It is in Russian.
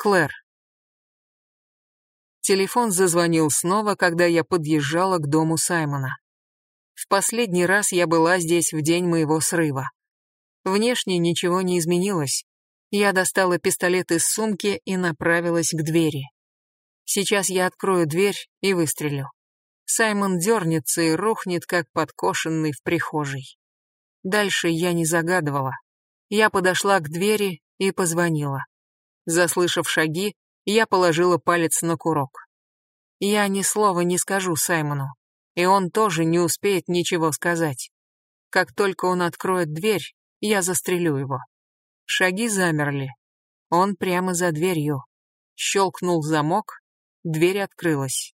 Клэр. Телефон зазвонил снова, когда я подъезжала к дому Саймона. В последний раз я была здесь в день моего срыва. Внешне ничего не изменилось. Я достала пистолет из сумки и направилась к двери. Сейчас я открою дверь и выстрелю. Саймон дернется и рухнет, как подкошенный в прихожей. Дальше я не загадывала. Я подошла к двери и позвонила. Заслышав шаги, я положила палец на курок. Я ни слова не скажу Саймону, и он тоже не успеет ничего сказать. Как только он откроет дверь, я застрелю его. Шаги замерли. Он прямо за дверью. Щелкнул замок, дверь открылась.